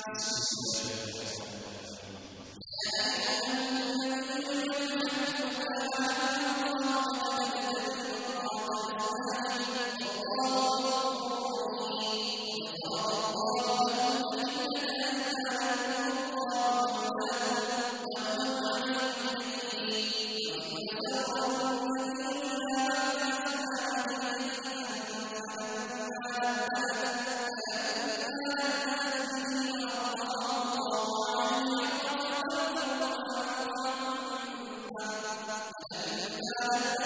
Jesus is dead. الْأَنْفُسَ